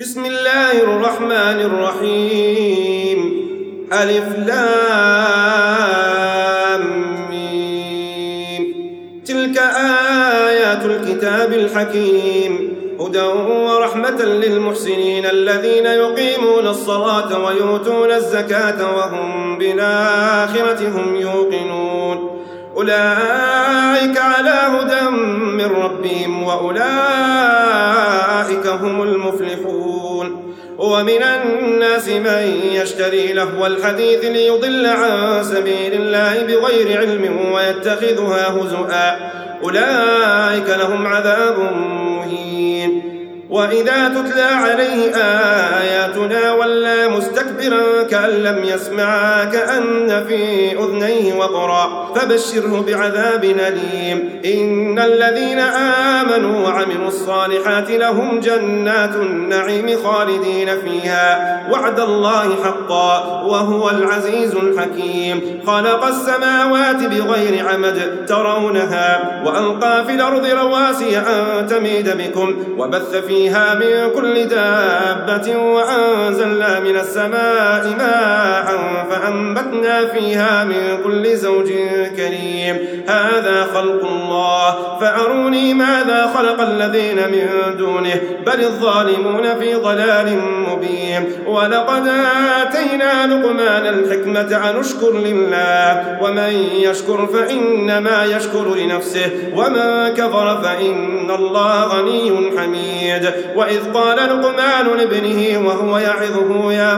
بسم الله الرحمن الرحيم ألف لام ميم تلك آيات الكتاب الحكيم هدى ورحمة للمحسنين الذين يقيمون الصلاة ويؤتون الزكاة وهم بالآخرة هم يوقنون أولئك على هدى من ربهم وأولئك هم المفلحون ومن الناس من يشتري لهو الحديث ليضل عن سبيل الله بغير علم ويتخذها هزؤا. أولئك لهم عذاب مهين. وإذا تتلى عليه آياتنا ولا مستكبرا كأن لم يسمع كأن في أذنيه وقرا. فبشره بعذاب أليم. إن الذين آمنوا وعملوا الصالحات لهم جنات النعيم خالدين فيها. وعد الله حقا وهو العزيز الحكيم. خلق السماوات بغير عمد ترونها وألقى في الأرض رواسي أن تميد بكم. وبث فيها من كل دابة وأنزلنا من السماء ماء فأنبتنا فيها من كل زوج كريم. هذا خلق الله. فأروني ماذا خلق الذين من دونه؟ بل الظالمون في ضلال مبين. ولقد آتينا لقمان الحكمة أن اشكر لله. ومن يشكر فإنما يشكر لنفسه. ومن كفر فإن الله غني حميد. وإذ قال لقمان لابنه وهو يعظه يا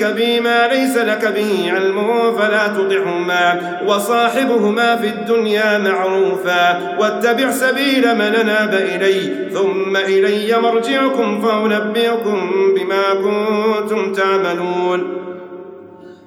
تشرك بي ما ليس لك به علم فلا تطعهما وصاحبه بينهما في الدنيا معروفا واتبع سبيل من ناب إلي ثم إلي مرجعكم فأنبئكم بما كنتم تعملون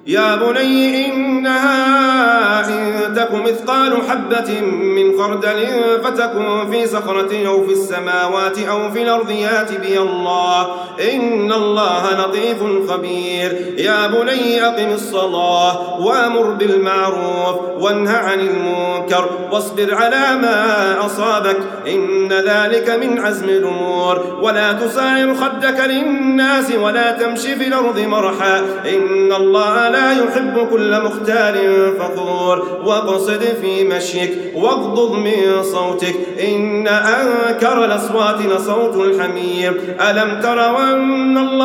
يا بني إنها إن تك مثقال حبة من خردل فتكن في صخرة أو في السماوات أو في الأرض يات بي الله. إن الله لطيف خبير. يا بني أقم الصلاة وأمر بالمعروف وانه عن المنكر واصبر على ما أصابك. إن ذلك من عزم الأمور. ولا تصاعر خدك للناس ولا تمشي في الأرض مرحا. إن الله لا يحب كل مختال فخور. واقصد في مشيك واغضض من صوتك. إن أنكر الأصوات لصوت الحمير. ألم تروا أن الله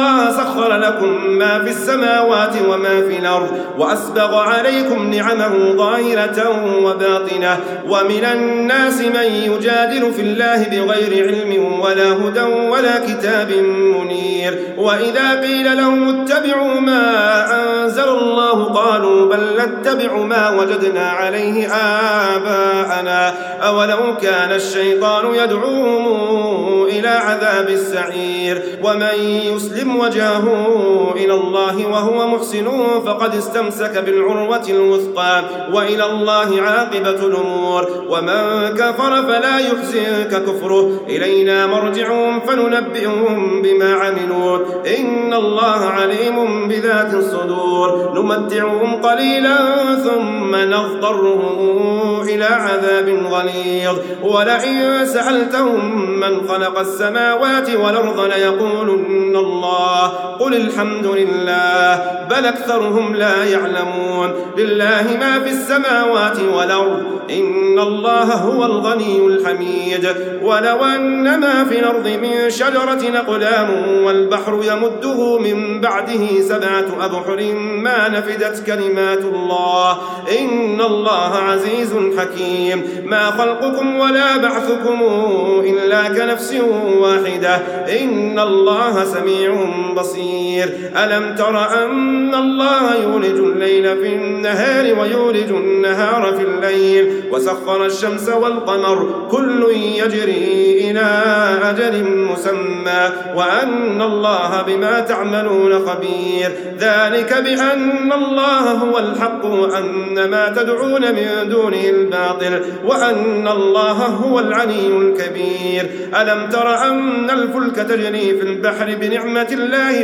لكم ما في السماوات وما في الأرض وأسبغ عليكم نعمه ظاهرة وباطنة ومن الناس من يجادل في الله بغير علم ولا هدى ولا كتاب منير. وإذا قيل لهم اتبعوا ما أنزل الله قالوا بل نتبع ما وجدنا عليه آباءنا. أولو كان الشيطان يدعوهم إلى عذاب السعير ومن يسلم وجهه إلى الله وهو محسن فقد استمسك بالعروة الوثقى وإلى الله عاقبة الأمور. ومن كفر فلا يحزنك كفره. إلينا مرجعهم فننبئهم بما عملوا. إن الله عليم بذات الصدور. نمتعهم قليلا ثم نضطرهم إلى عذاب غليظ. ولئن سألتهم من خلق السماوات والأرض ليقولن الله. قل الحمد لله بل أكثرهم لا يعلمون. لله ما في السماوات والأرض إن الله هو الغني الحميد. ولو أن ما في الأرض من شجرة أقلام والبحر يمده من بعده سبعة أبحر ما نفدت كلمات الله. إن الله عزيز حكيم. ما خلقكم ولا بعثكم إلا كنفس واحدة. إن الله سميع بصير. ألم تر أن الله يولج الليل في النهار ويولج النهار في الليل وسخر الشمس والقمر. كل يجري إلى أجل مسمى. وأن الله بما تعملون خبير. ذلك بأن أن الله هو الحق وأن ما تدعون من دونه الباطل. وأن الله هو العلي الكبير. ألم تر أن الفلك تجري في البحر بنعمة الله